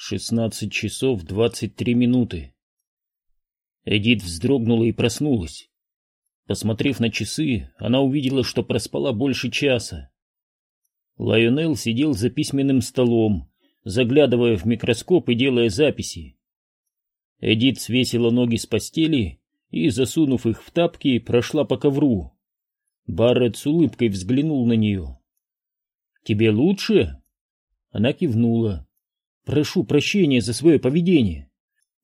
Шестнадцать часов двадцать три минуты. Эдит вздрогнула и проснулась. Посмотрев на часы, она увидела, что проспала больше часа. Лайонел сидел за письменным столом, заглядывая в микроскоп и делая записи. Эдит свесила ноги с постели и, засунув их в тапки, прошла по ковру. Барретт с улыбкой взглянул на нее. «Тебе лучше?» Она кивнула. Прошу прощения за свое поведение.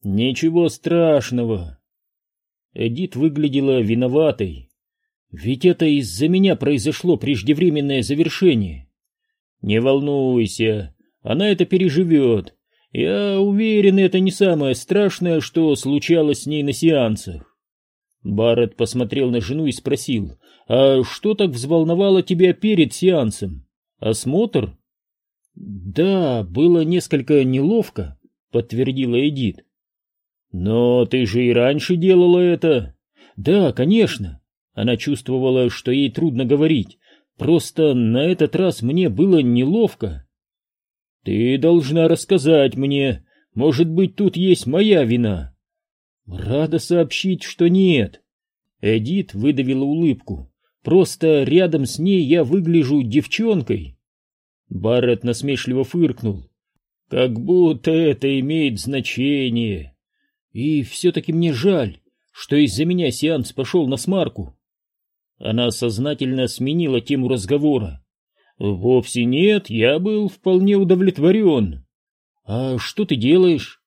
Ничего страшного. Эдит выглядела виноватой. Ведь это из-за меня произошло преждевременное завершение. Не волнуйся, она это переживет. Я уверен, это не самое страшное, что случалось с ней на сеансах. Барретт посмотрел на жену и спросил, «А что так взволновало тебя перед сеансом? Осмотр?» «Да, было несколько неловко», — подтвердила Эдит. «Но ты же и раньше делала это». «Да, конечно». Она чувствовала, что ей трудно говорить. Просто на этот раз мне было неловко. «Ты должна рассказать мне. Может быть, тут есть моя вина?» «Рада сообщить, что нет». Эдит выдавила улыбку. «Просто рядом с ней я выгляжу девчонкой». Барретт насмешливо фыркнул. «Как будто это имеет значение. И все-таки мне жаль, что из-за меня сеанс пошел на смарку». Она сознательно сменила тему разговора. «Вовсе нет, я был вполне удовлетворен. А что ты делаешь?»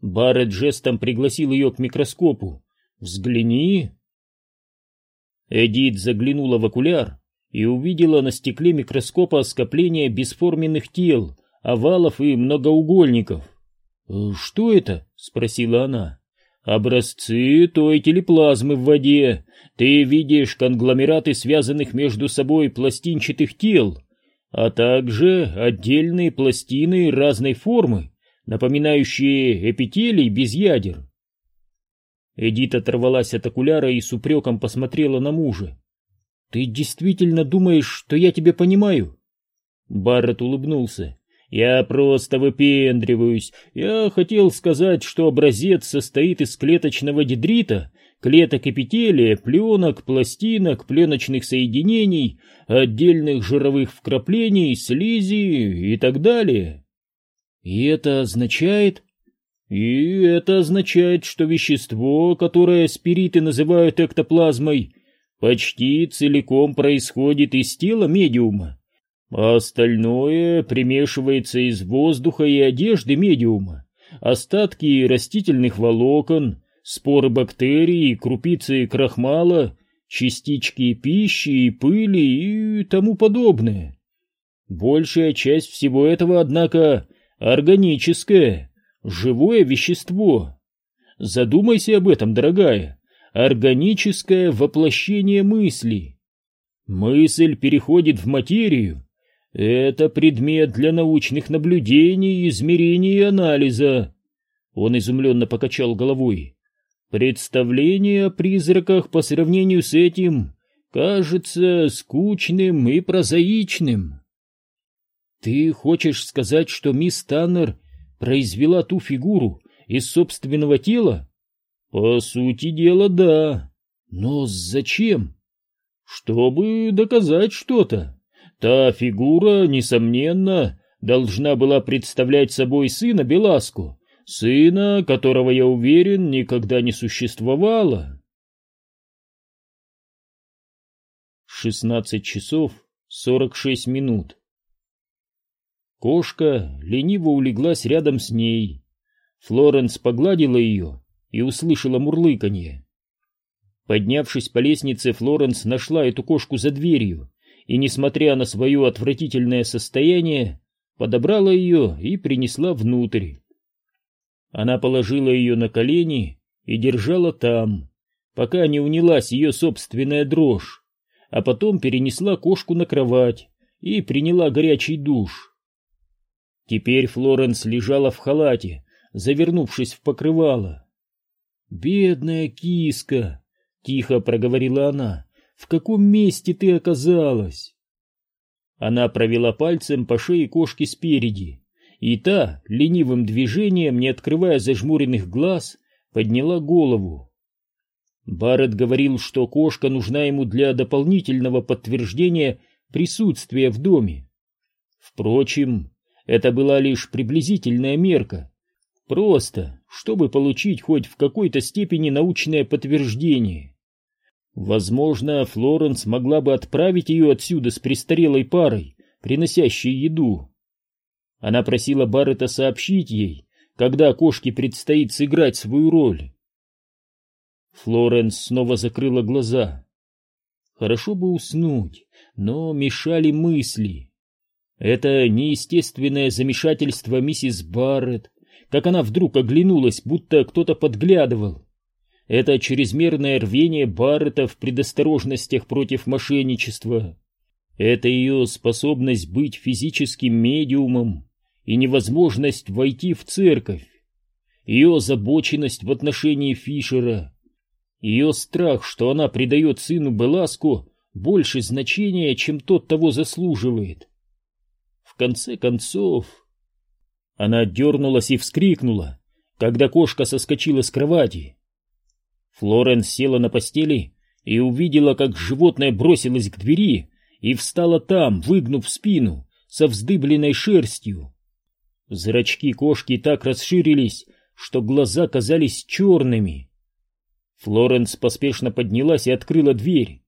Барретт жестом пригласил ее к микроскопу. «Взгляни». Эдит заглянула в окуляр и увидела на стекле микроскопа скопление бесформенных тел, овалов и многоугольников. «Э, «Что это?» — спросила она. «Образцы той телеплазмы в воде. Ты видишь конгломераты связанных между собой пластинчатых тел, а также отдельные пластины разной формы, напоминающие эпителий без ядер». Эдит оторвалась от окуляра и с упреком посмотрела на мужа. «Ты действительно думаешь, что я тебя понимаю?» Барретт улыбнулся. «Я просто выпендриваюсь. Я хотел сказать, что образец состоит из клеточного дендрита, клеток эпителия, пленок, пластинок, пленочных соединений, отдельных жировых вкраплений, слизи и так далее». «И это означает...» «И это означает, что вещество, которое спириты называют эктоплазмой, почти целиком происходит из тела медиума, а остальное примешивается из воздуха и одежды медиума, остатки растительных волокон, споры бактерий, крупицы крахмала, частички пищи пыли и тому подобное. Большая часть всего этого, однако, органическое, живое вещество. Задумайся об этом, дорогая органическое воплощение мысли. Мысль переходит в материю. Это предмет для научных наблюдений, измерений и анализа. Он изумленно покачал головой. Представление о призраках по сравнению с этим кажется скучным и прозаичным. Ты хочешь сказать, что мисс Таннер произвела ту фигуру из собственного тела? По сути дела, да. Но зачем? Чтобы доказать что-то. Та фигура, несомненно, должна была представлять собой сына Беласку, сына, которого, я уверен, никогда не существовало. Шестнадцать часов сорок шесть минут. Кошка лениво улеглась рядом с ней. Флоренс погладила ее и услышала мурлыканье. Поднявшись по лестнице, Флоренс нашла эту кошку за дверью и, несмотря на свое отвратительное состояние, подобрала ее и принесла внутрь. Она положила ее на колени и держала там, пока не унялась ее собственная дрожь, а потом перенесла кошку на кровать и приняла горячий душ. Теперь Флоренс лежала в халате, завернувшись в покрывало. «Бедная киска!» — тихо проговорила она. «В каком месте ты оказалась?» Она провела пальцем по шее кошки спереди и та, ленивым движением, не открывая зажмуренных глаз, подняла голову. Барретт говорил, что кошка нужна ему для дополнительного подтверждения присутствия в доме. Впрочем, это была лишь приблизительная мерка, просто, чтобы получить хоть в какой-то степени научное подтверждение. Возможно, Флоренс могла бы отправить ее отсюда с престарелой парой, приносящей еду. Она просила Баррета сообщить ей, когда кошке предстоит сыграть свою роль. Флоренс снова закрыла глаза. Хорошо бы уснуть, но мешали мысли. Это неестественное замешательство миссис Барретт, как она вдруг оглянулась, будто кто-то подглядывал. Это чрезмерное рвение Баррета в предосторожностях против мошенничества. Это ее способность быть физическим медиумом и невозможность войти в церковь. Ее озабоченность в отношении Фишера. Ее страх, что она придает сыну Беласку больше значения, чем тот того заслуживает. В конце концов... Она дернулась и вскрикнула, когда кошка соскочила с кровати. Флоренс села на постели и увидела, как животное бросилось к двери и встала там, выгнув спину, со вздыбленной шерстью. Зрачки кошки так расширились, что глаза казались черными. Флоренс поспешно поднялась и открыла дверь.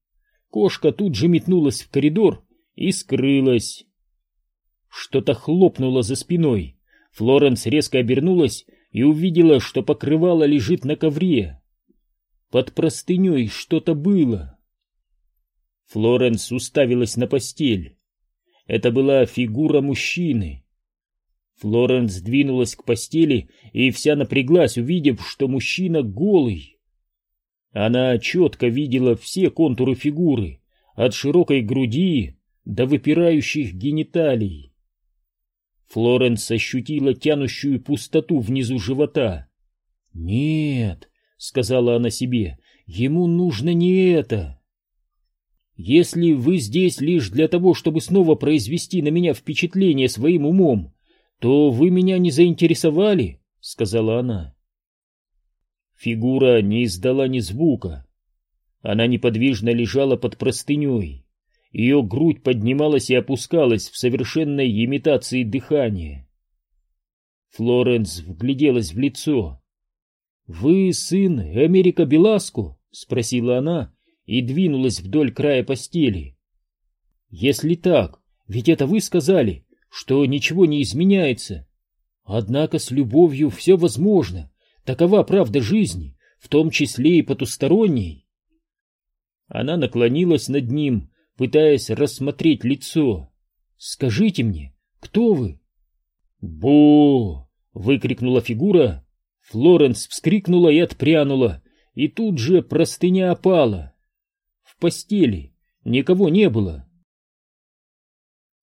Кошка тут же метнулась в коридор и скрылась. Что-то хлопнуло за спиной. Флоренс резко обернулась и увидела, что покрывало лежит на ковре. Под простыней что-то было. Флоренс уставилась на постель. Это была фигура мужчины. Флоренс двинулась к постели и вся напряглась, увидев, что мужчина голый. Она четко видела все контуры фигуры, от широкой груди до выпирающих гениталий. Флоренс ощутила тянущую пустоту внизу живота. «Нет», — сказала она себе, — ему нужно не это. Если вы здесь лишь для того, чтобы снова произвести на меня впечатление своим умом, то вы меня не заинтересовали, — сказала она. Фигура не издала ни звука. Она неподвижно лежала под простыней. Ее грудь поднималась и опускалась в совершенной имитации дыхания. Флоренс вгляделась в лицо. «Вы сын Америка Беласку?» — спросила она и двинулась вдоль края постели. «Если так, ведь это вы сказали, что ничего не изменяется. Однако с любовью все возможно, такова правда жизни, в том числе и потусторонней». Она наклонилась над ним, пытаясь рассмотреть лицо. «Скажите мне, кто вы?» «Бо!» — выкрикнула фигура, Флоренс вскрикнула и отпрянула, и тут же простыня опала. В постели никого не было.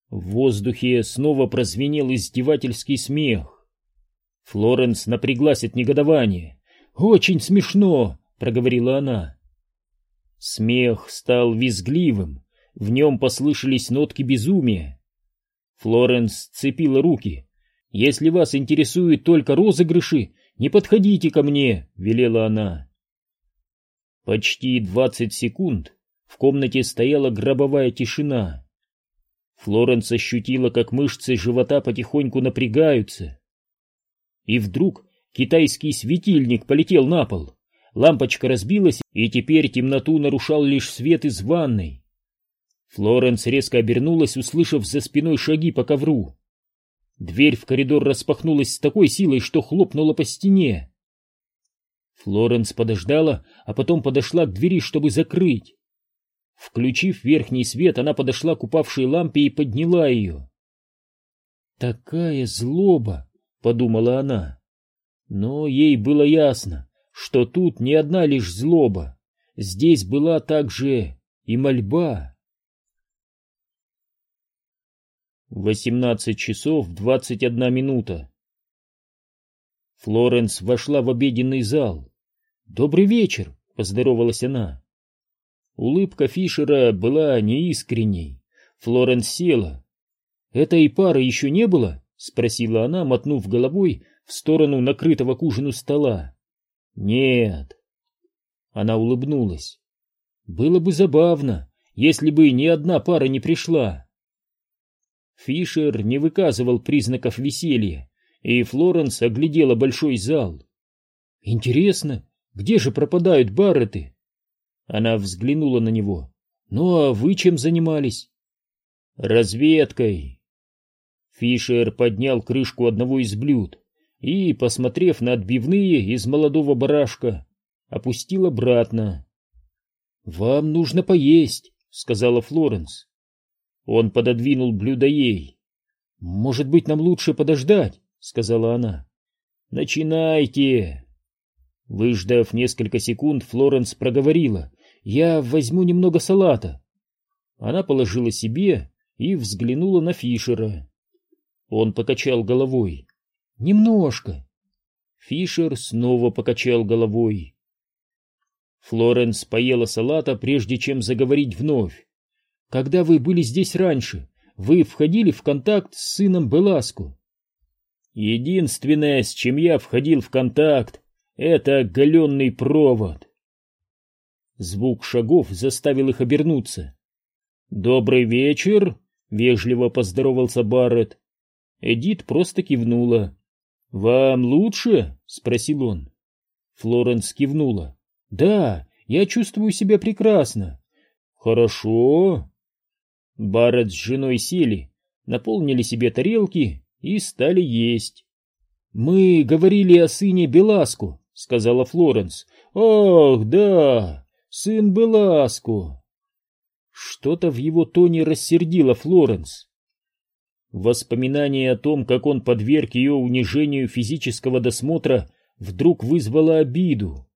В воздухе снова прозвенел издевательский смех. Флоренс напряглась от негодования. «Очень смешно!» — проговорила она. Смех стал визгливым, в нем послышались нотки безумия. Флоренс цепила руки. «Если вас интересуют только розыгрыши, «Не подходите ко мне!» — велела она. Почти двадцать секунд в комнате стояла гробовая тишина. Флоренс ощутила, как мышцы живота потихоньку напрягаются. И вдруг китайский светильник полетел на пол. Лампочка разбилась, и теперь темноту нарушал лишь свет из ванной. Флоренс резко обернулась, услышав за спиной шаги по ковру. Дверь в коридор распахнулась с такой силой, что хлопнула по стене. Флоренс подождала, а потом подошла к двери, чтобы закрыть. Включив верхний свет, она подошла к упавшей лампе и подняла ее. «Такая злоба!» — подумала она. Но ей было ясно, что тут не одна лишь злоба. Здесь была также и мольба. 18 часов 21 минута. Флоренс вошла в обеденный зал. «Добрый вечер!» — поздоровалась она. Улыбка Фишера была неискренней. Флоренс села. «Этой пары еще не было?» — спросила она, мотнув головой в сторону накрытого к ужину стола. Нет. Она улыбнулась. Было бы забавно, если бы ни одна пара не пришла. Фишер не выказывал признаков веселья, и Флоренс оглядела большой зал. Интересно, где же пропадают Барреты? Она взглянула на него. Ну а вы чем занимались? Разведкой. Фишер поднял крышку одного из блюд и, посмотрев на отбивные из молодого барашка, опустил обратно. «Вам нужно поесть», — сказала Флоренс. Он пододвинул блюдо ей. «Может быть, нам лучше подождать?» — сказала она. «Начинайте!» Выждав несколько секунд, Флоренс проговорила. «Я возьму немного салата». Она положила себе и взглянула на Фишера. Он покачал головой. «Немножко». Фишер снова покачал головой. Флоренс поела салата, прежде чем заговорить вновь. «Когда вы были здесь раньше, вы входили в контакт с сыном Беласку?» «Единственное, с чем я входил в контакт, это оголенный провод». Звук шагов заставил их обернуться. «Добрый вечер!» — вежливо поздоровался Барретт. Эдит просто кивнула. «Вам лучше?» — спросил он. Флоренс кивнула. «Да, я чувствую себя прекрасно». «Хорошо». Барретт с женой сели, наполнили себе тарелки и стали есть. «Мы говорили о сыне Беласку», — сказала Флоренс. «Ах, да, сын Беласку». Что-то в его тоне рассердило Флоренс. Воспоминание о том, как он подверг ее унижению физического досмотра, вдруг вызвало обиду.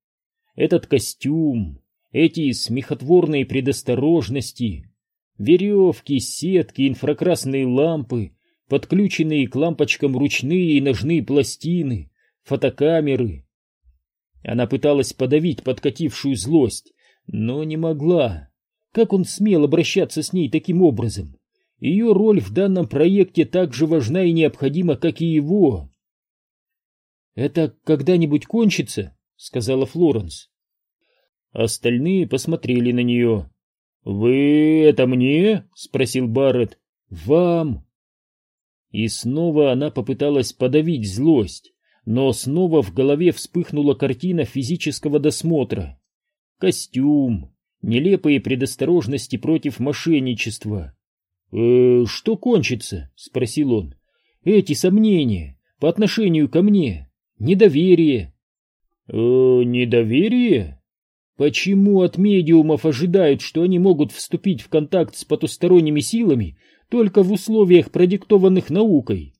Этот костюм, эти смехотворные предосторожности, веревки, сетки, инфракрасные лампы, подключенные к лампочкам ручные и ножные пластины, фотокамеры. Она пыталась подавить подкатившую злость, но не могла. Как он смел обращаться с ней таким образом? Ее роль в данном проекте так же важна и необходима, как и его. «Это когда-нибудь кончится?» — сказала Флоренс. Остальные посмотрели на нее. «Вы это мне?» — спросил Барретт. «Вам». И снова она попыталась подавить злость, но снова в голове вспыхнула картина физического досмотра. Костюм, нелепые предосторожности против мошенничества. «Э, «Что кончится?» — спросил он. «Эти сомнения по отношению ко мне, недоверие». «Э, недоверие?» Почему от медиумов ожидают, что они могут вступить в контакт с потусторонними силами только в условиях, продиктованных наукой?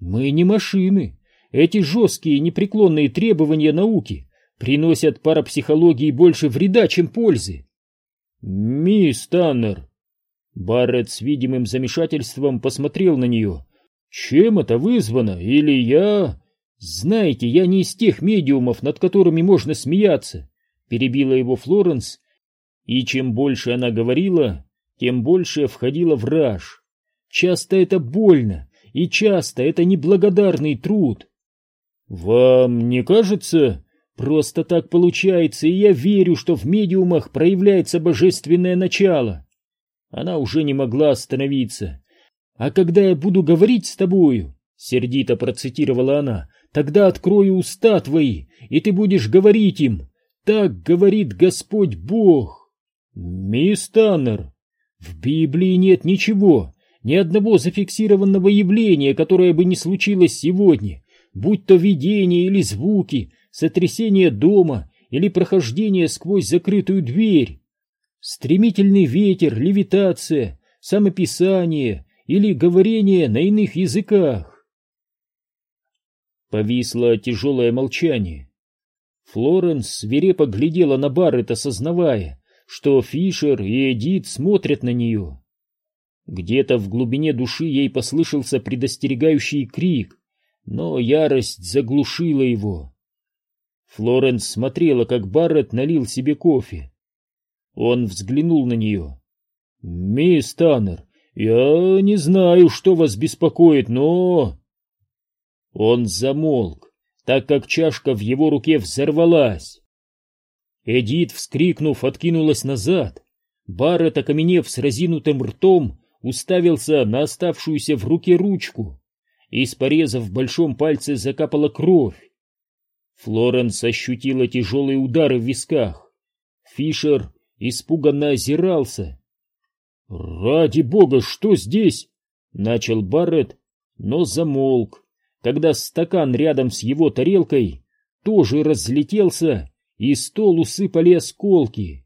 Мы не машины. Эти жесткие непреклонные требования науки приносят парапсихологии больше вреда, чем пользы. «Мисс Таннер!» Барретт с видимым замешательством посмотрел на нее. «Чем это вызвано? Или я...» «Знаете, я не из тех медиумов, над которыми можно смеяться», — перебила его Флоренс, и чем больше она говорила, тем больше входила в раж. «Часто это больно, и часто это неблагодарный труд». «Вам не кажется...» Просто так получается, и я верю, что в медиумах проявляется божественное начало. Она уже не могла остановиться. А когда я буду говорить с тобою, сердито процитировала она, тогда открою уста твои, и ты будешь говорить им. Так говорит Господь Бог. Мисс Таннер, в Библии нет ничего, ни одного зафиксированного явления, которое бы не случилось сегодня, будь то видение или звуки, сотрясение дома или прохождение сквозь закрытую дверь, стремительный ветер, левитация, самописание или говорение на иных языках. Повисло тяжелое молчание. Флоренс свирепо глядела на Баррет, осознавая, что Фишер и Эдит смотрят на нее. Где-то в глубине души ей послышался предостерегающий крик, но ярость заглушила его. Флоренс смотрела, как Барретт налил себе кофе. Он взглянул на нее. «Мисс Таннер, я не знаю, что вас беспокоит, но...» Он замолк, так как чашка в его руке взорвалась. Эдит, вскрикнув, откинулась назад. Барретт, окаменев с разинутым ртом, уставился на оставшуюся в руке ручку. Из пореза в большом пальце закапала кровь. Флоренс ощутила тяжелые удары в висках. Фишер испуганно озирался. «Ради бога, что здесь?» — начал Барретт, но замолк, когда стакан рядом с его тарелкой тоже разлетелся, и стол усыпали осколки.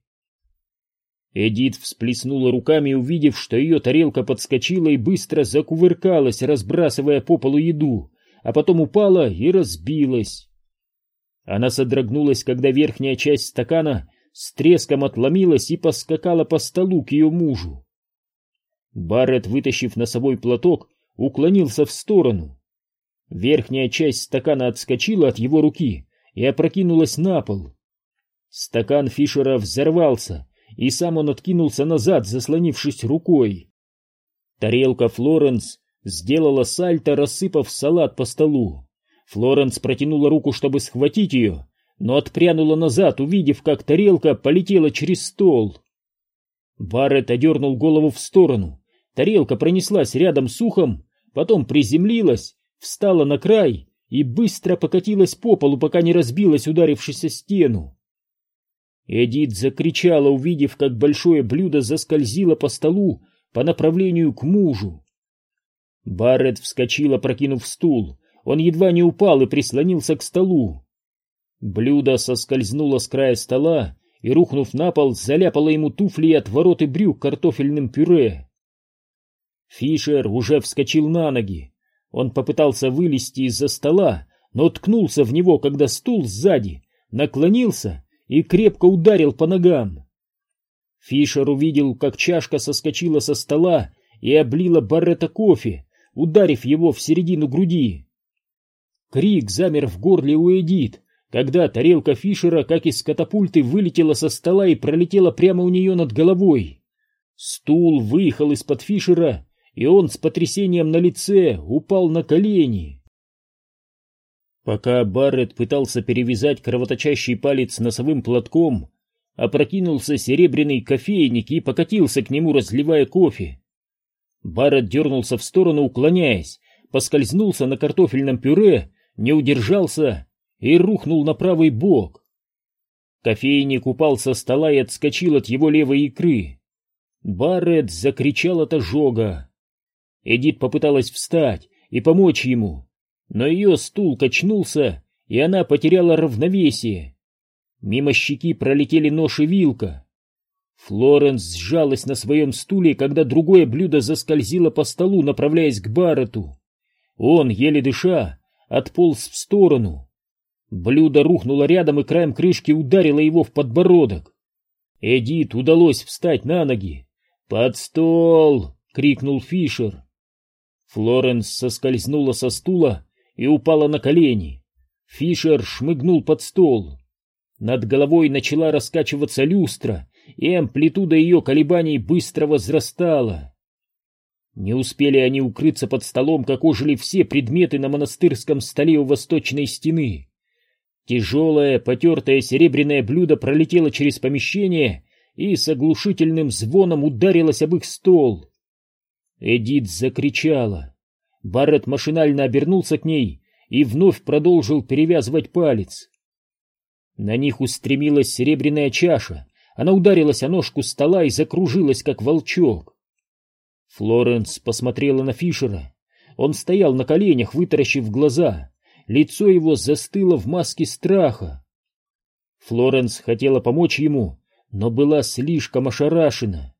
Эдит всплеснула руками, увидев, что ее тарелка подскочила и быстро закувыркалась, разбрасывая по полу еду, а потом упала и разбилась. Она содрогнулась, когда верхняя часть стакана с треском отломилась и поскакала по столу к ее мужу. Барретт, вытащив носовой платок, уклонился в сторону. Верхняя часть стакана отскочила от его руки и опрокинулась на пол. Стакан Фишера взорвался, и сам он откинулся назад, заслонившись рукой. Тарелка Флоренс сделала сальто, рассыпав салат по столу. Флоренс протянула руку, чтобы схватить ее, но отпрянула назад, увидев, как тарелка полетела через стол. Барретт одернул голову в сторону. Тарелка пронеслась рядом с ухом, потом приземлилась, встала на край и быстро покатилась по полу, пока не разбилась, ударившись о стену. Эдит закричала, увидев, как большое блюдо заскользило по столу по направлению к мужу. Барретт вскочила, прокинув стул. Он едва не упал и прислонился к столу. Блюдо соскользнуло с края стола и, рухнув на пол, заляпало ему туфли и отвороты брюк картофельным пюре. Фишер уже вскочил на ноги. Он попытался вылезти из-за стола, но ткнулся в него, когда стул сзади наклонился и крепко ударил по ногам. Фишер увидел, как чашка соскочила со стола и облила Баррета кофе, ударив его в середину груди. Крик замер в горле у Эдит, когда тарелка Фишера, как из катапульты, вылетела со стола и пролетела прямо у нее над головой. Стул выехал из-под Фишера и он с потрясением на лице упал на колени. Пока Барретт пытался перевязать кровоточащий палец носовым платком, опрокинулся серебряный кофейник и покатился к нему, разливая кофе. Барретт дернулся в сторону, уклоняясь, поскользнулся на картофельном пюре, не удержался и рухнул на правый бок. Кофейник упал со стола и отскочил от его левой икры. Барретт закричал от ожога. Эдит попыталась встать и помочь ему, но ее стул качнулся, и она потеряла равновесие. Мимо щеки пролетели нож и вилка. Флоренс сжалась на своем стуле, когда другое блюдо заскользило по столу, направляясь к Баррету. Он, еле дыша, отполз в сторону. Блюдо рухнуло рядом и краем крышки ударило его в подбородок. Эдит удалось встать на ноги. «Под стол!» — крикнул Фишер. Флоренс соскользнула со стула и упала на колени. Фишер шмыгнул под стол. Над головой начала раскачиваться люстра, и амплитуда ее колебаний быстро возрастала. Не успели они укрыться под столом, как ожили все предметы на монастырском столе у восточной стены. Тяжелое, потертое серебряное блюдо пролетело через помещение и с оглушительным звоном ударилось об их стол. Эдит закричала. Барретт машинально обернулся к ней и вновь продолжил перевязывать палец. На них устремилась серебряная чаша. Она ударилась о ножку стола и закружилась, как волчок. Флоренс посмотрела на Фишера. Он стоял на коленях, вытаращив глаза. Лицо его застыло в маске страха. Флоренс хотела помочь ему, но была слишком ошарашена.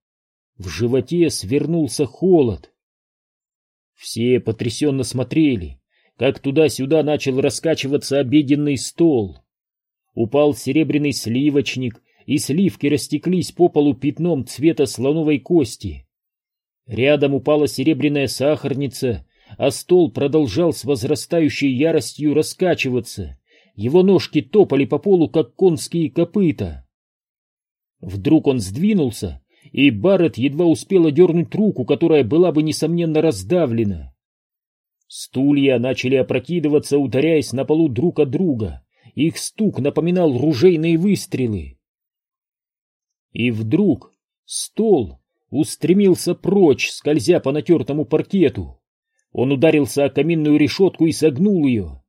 В животе свернулся холод. Все потрясенно смотрели, как туда-сюда начал раскачиваться обеденный стол. Упал серебряный сливочник, и сливки растеклись по полу пятном цвета слоновой кости. Рядом упала серебряная сахарница, а стол продолжал с возрастающей яростью раскачиваться. Его ножки топали по полу, как конские копыта. Вдруг он сдвинулся и Барретт едва успела дернуть руку, которая была бы, несомненно, раздавлена. Стулья начали опрокидываться, ударяясь на полу друг от друга. Их стук напоминал ружейные выстрелы. И вдруг стол устремился прочь, скользя по натертому паркету. Он ударился о каминную решетку и согнул ее.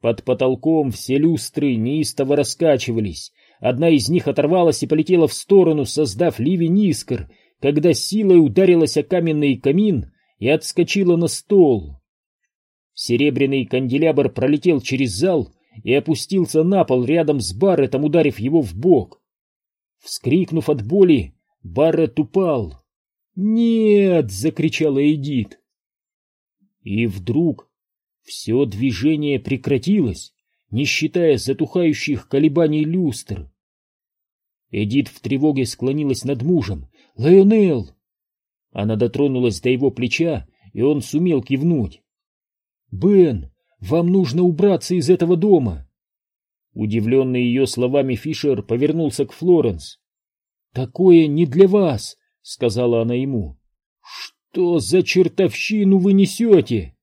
Под потолком все люстры неистово раскачивались. Одна из них оторвалась и полетела в сторону, создав ливень искр, когда силой ударилась о каменный камин и отскочила на стол. Серебряный канделябр пролетел через зал и опустился на пол рядом с Барреттом, ударив его в бок. Вскрикнув от боли, Барретт упал. «Нет!» — закричала Эдит. И вдруг все движение прекратилось, не считая затухающих колебаний люстр. Эдит в тревоге склонилась над мужем. «Лайонел!» Она дотронулась до его плеча, и он сумел кивнуть. «Бен, вам нужно убраться из этого дома!» Удивленный ее словами Фишер повернулся к Флоренс. «Такое не для вас!» — сказала она ему. «Что за чертовщину вы несете?»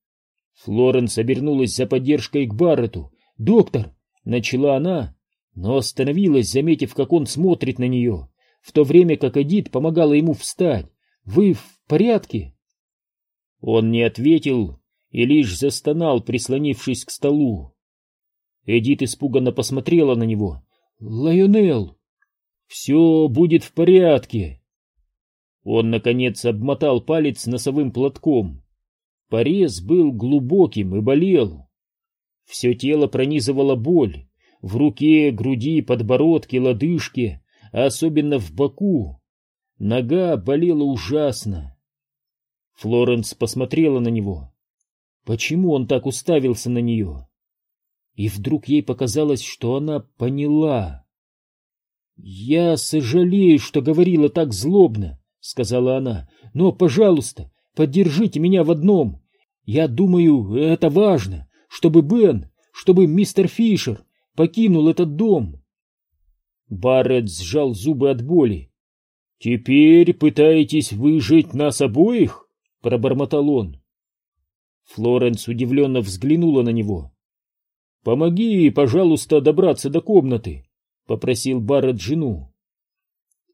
Флоренс обернулась за поддержкой к Барретту. «Доктор!» — начала она, но остановилась, заметив, как он смотрит на нее, в то время как Эдит помогала ему встать. «Вы в порядке?» Он не ответил и лишь застонал, прислонившись к столу. Эдит испуганно посмотрела на него. «Лайонел!» «Все будет в порядке!» Он, наконец, обмотал палец носовым платком. Порез был глубоким и болел. Все тело пронизывала боль. В руке, груди, подбородке, лодыжке, а особенно в боку. Нога болела ужасно. Флоренс посмотрела на него. Почему он так уставился на нее? И вдруг ей показалось, что она поняла. «Я сожалею, что говорила так злобно», — сказала она, — «но, пожалуйста, поддержите меня в одном. Я думаю, это важно, чтобы Бен, чтобы мистер Фишер покинул этот дом». Барретт сжал зубы от боли. «Теперь пытаетесь выжить нас обоих?» — пробормотал он. Флоренс удивленно взглянула на него. «Помоги, пожалуйста, добраться до комнаты», — попросил Барретт жену.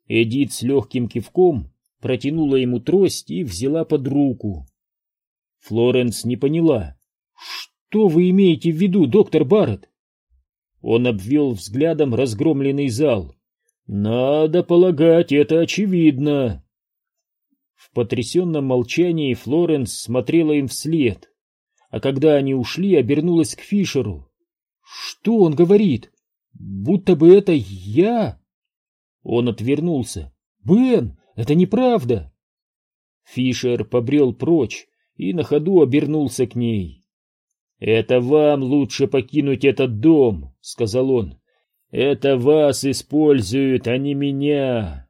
Эдит с легким кивком протянула ему трость и взяла под руку. Флоренс не поняла. «Что вы имеете в виду, доктор Барретт?» Он обвел взглядом разгромленный зал. «Надо полагать, это очевидно». В потрясенном молчании Флоренс смотрела им вслед, а когда они ушли, обернулась к Фишеру. «Что он говорит? Будто бы это я?» Он отвернулся. «Бен, это неправда!» Фишер побрел прочь и на ходу обернулся к ней. «Это вам лучше покинуть этот дом», — сказал он. «Это вас используют, а не меня».